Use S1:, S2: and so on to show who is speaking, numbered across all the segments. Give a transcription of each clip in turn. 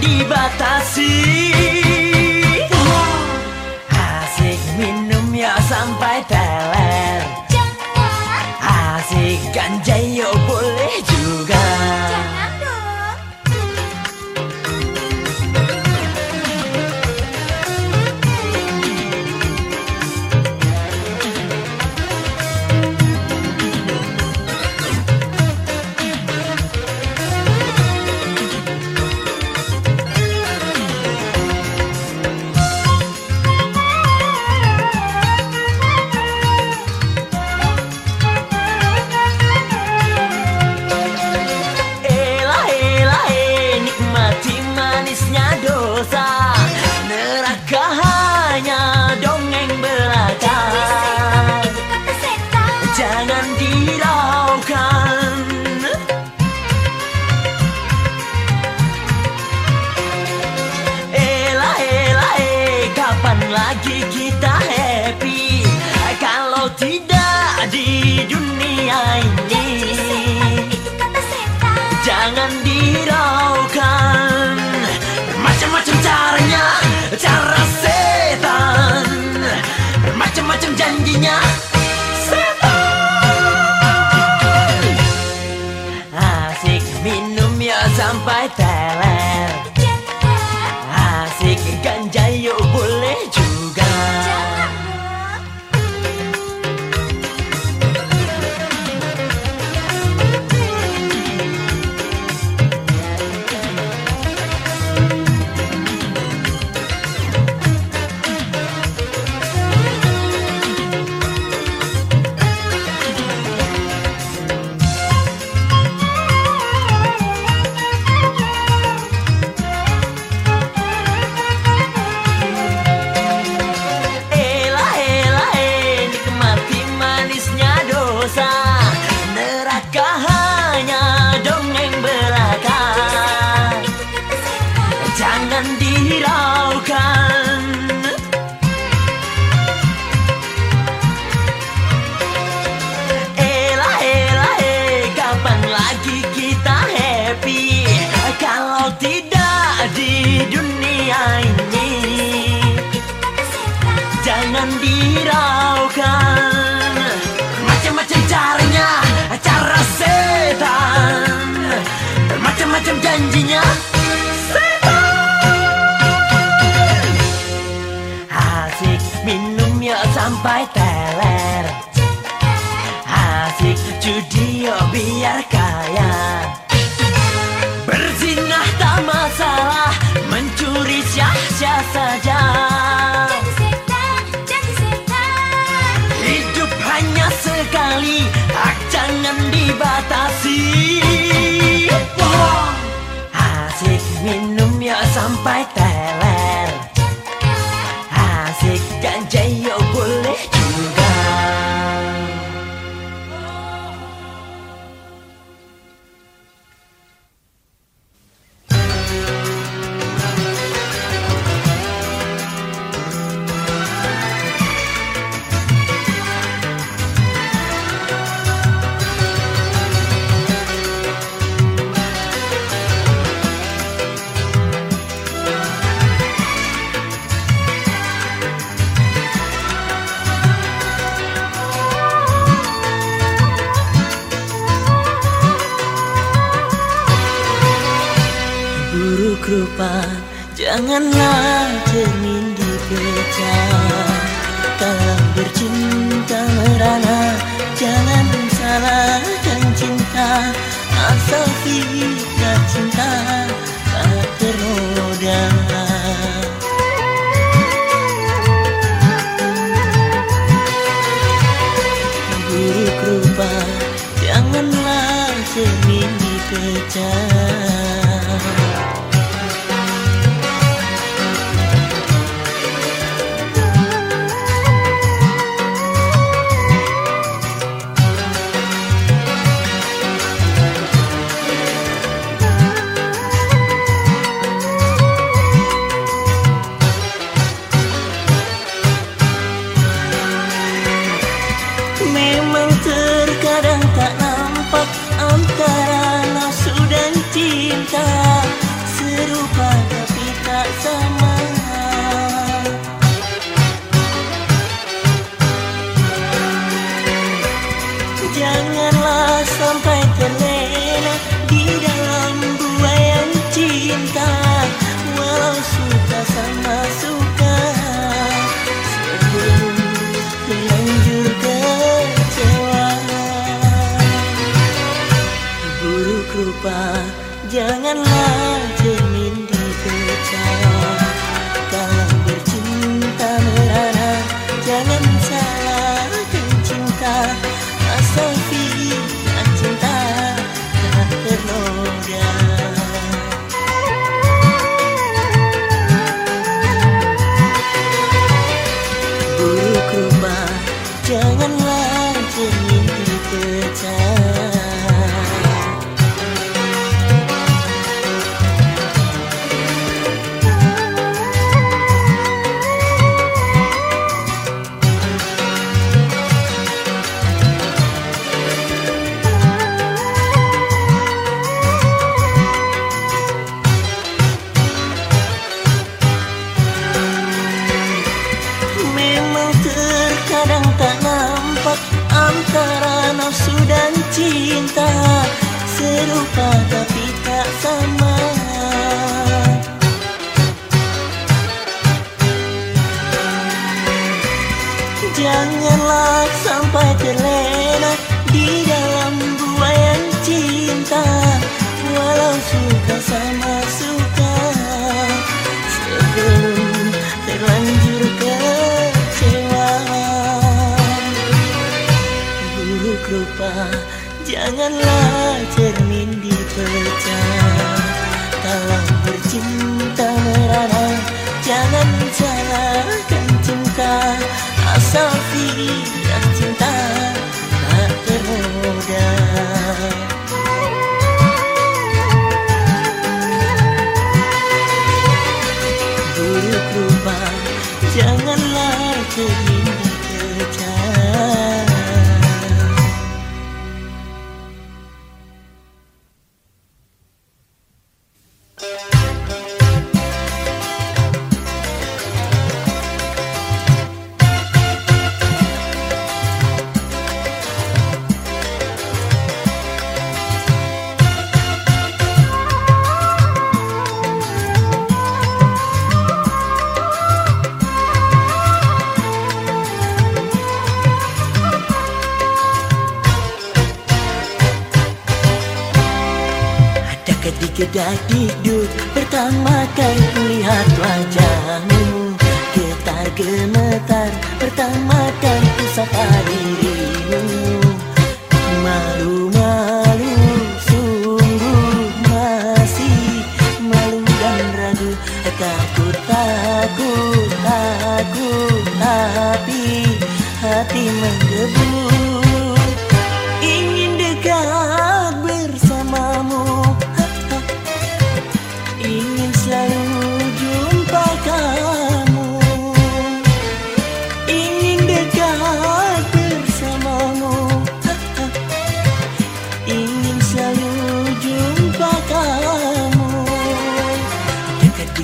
S1: dibatasi. Asik minum ya sampai teler. Asik ganja punya sampai teler
S2: Sophie.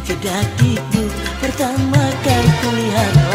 S1: Hidup Pertama kali kulihat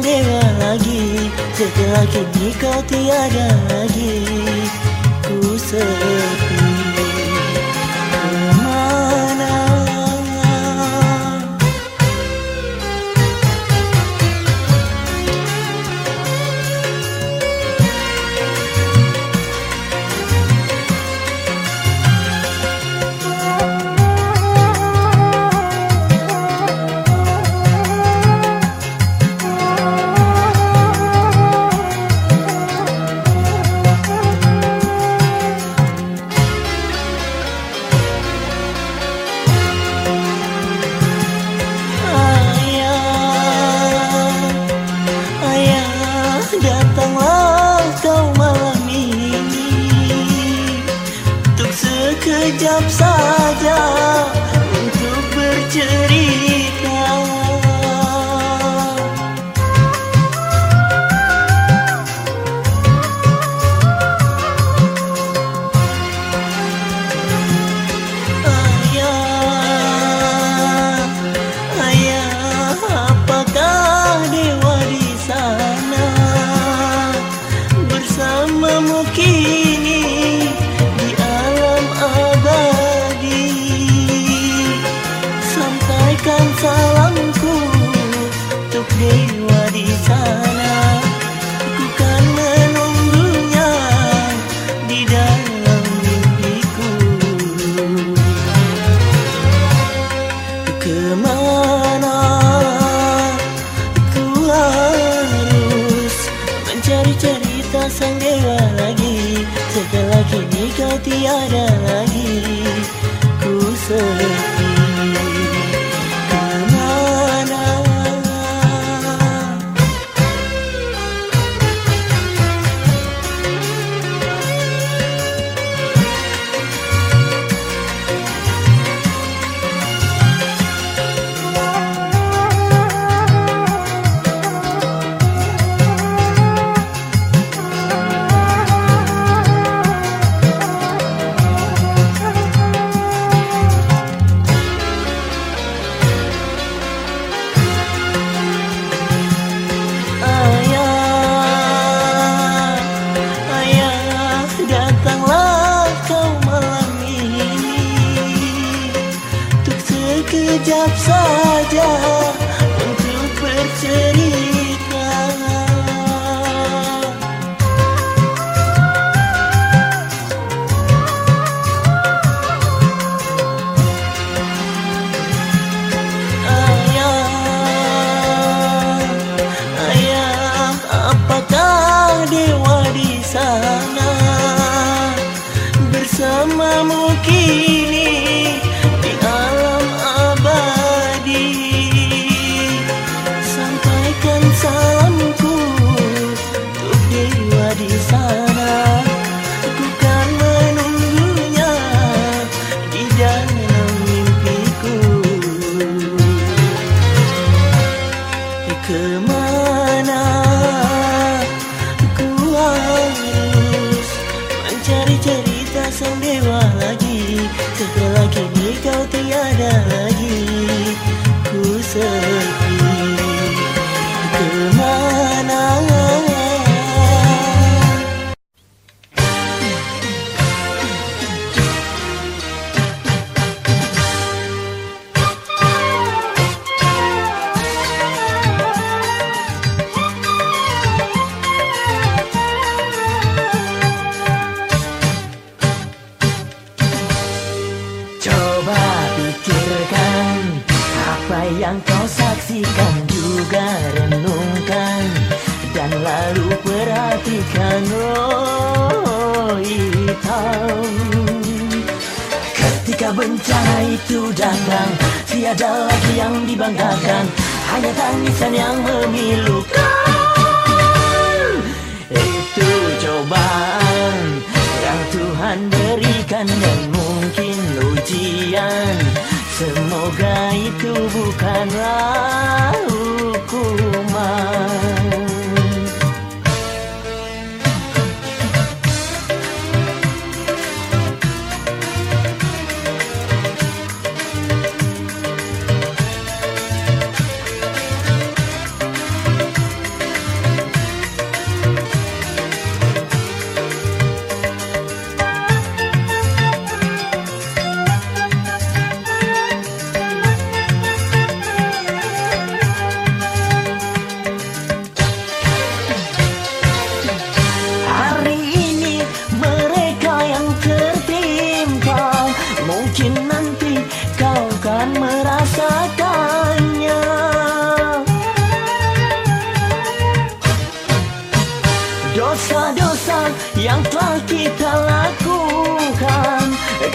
S1: dewa lagi Setelah kini kau tiada lagi. Ku sepi sekejap saja yang kau saksikan juga renungkan dan lalu perhatikan oh hitam. Ketika bencana itu datang tiada lagi yang dibanggakan hanya tangisan yang memilukan. Itu cobaan yang Tuhan berikan dan mungkin ujian. Semoga itu bukanlah hukuman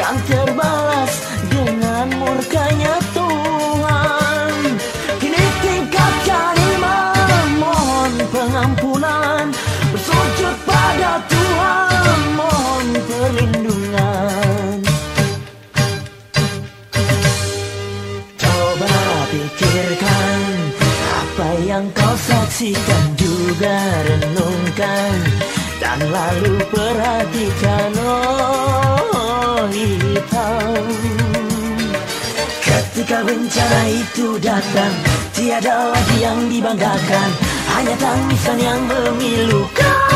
S1: 않게 dibanggakan Hanya tangisan yang memilukan.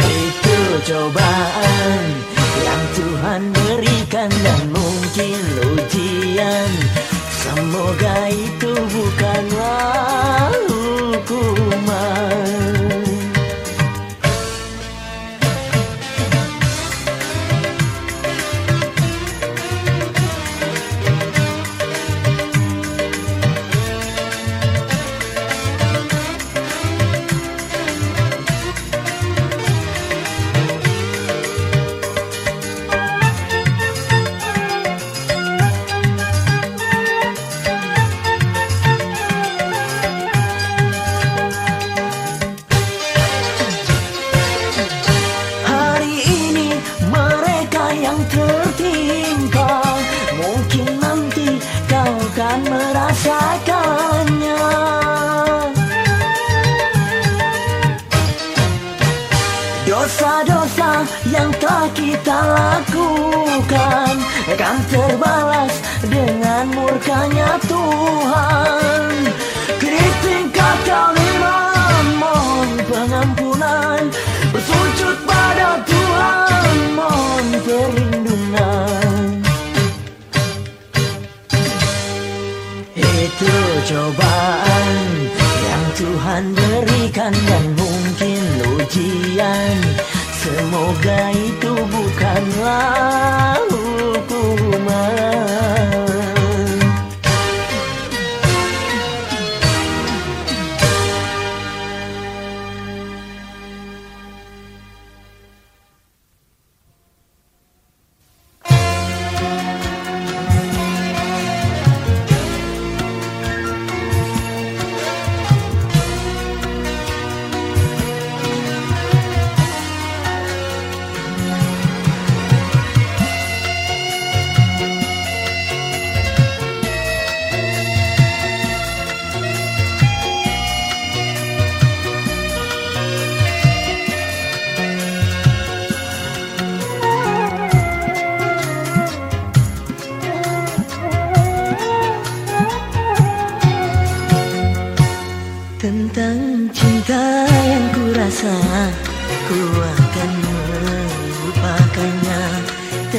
S1: Itu cobaan yang Tuhan berikan Dan mungkin ujian. Semoga itu bukanlah tertinggal. Mungkin nanti kau kan merasakannya. Dosa-dosa yang telah kita lakukan Akan terbalas dengan murkanya Tuhan dan mungkin ujian. Semoga itu bukanlah hukuman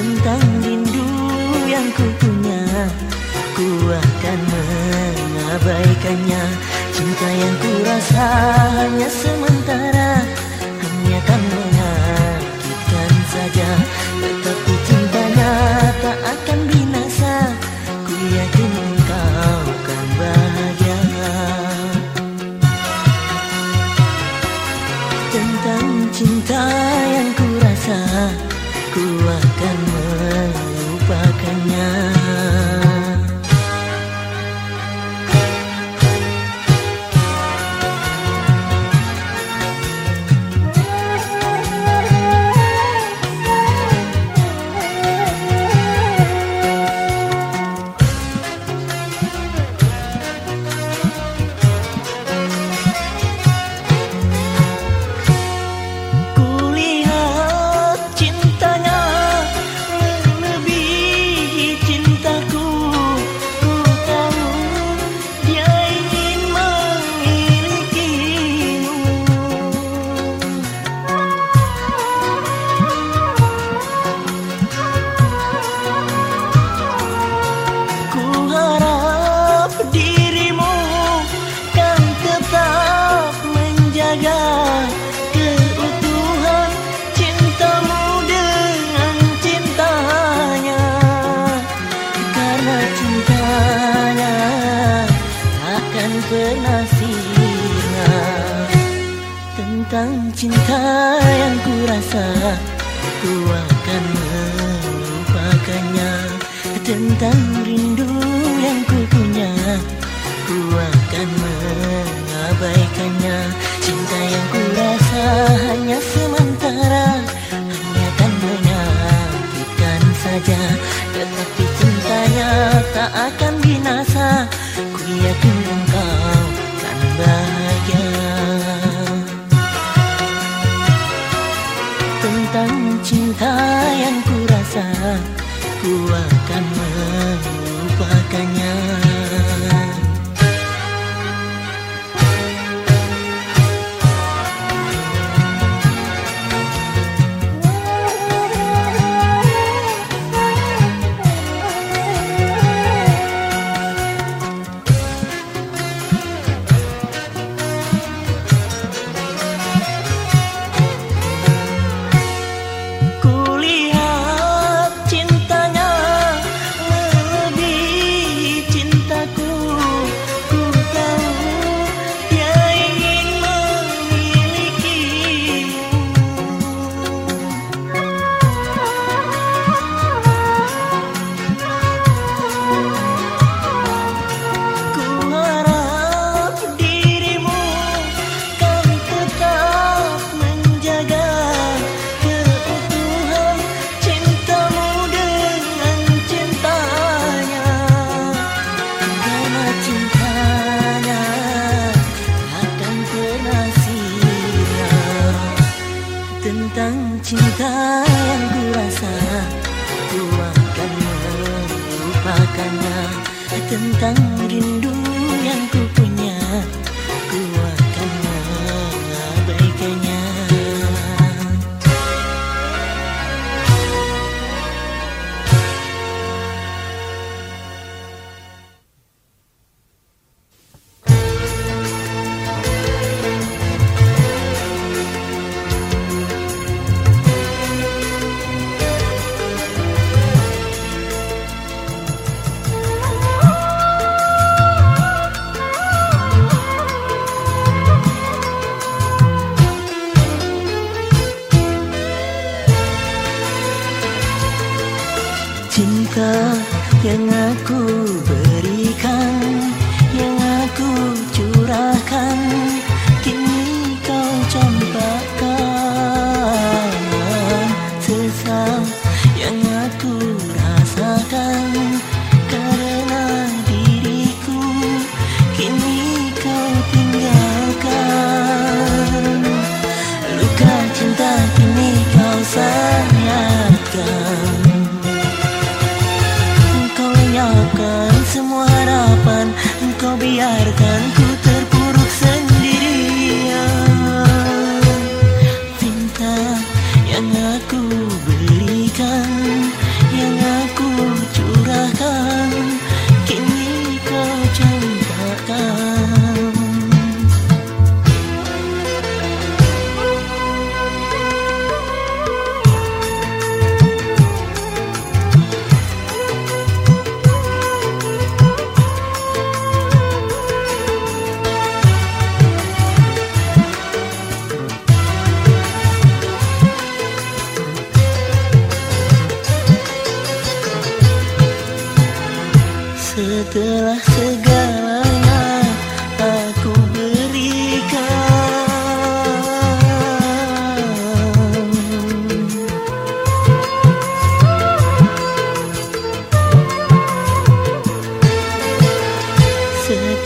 S1: Tentang rindu yang ku punya. Ku akan mengabaikannya. Cinta yang ku rasa hanya sementara cinta yang ku rasa Ku akan melupakannya. Tentang rindu yang ku punya Ku akan mengabaikannya. Cinta yang ku rasa hanya sementara Hanya akan menyakitkan saja. Tetapi cintanya tak akan binasa Akan melupakannya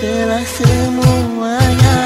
S1: que la hacemos.